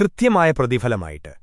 കൃത്യമായ പ്രതിഫലമായിട്ട്.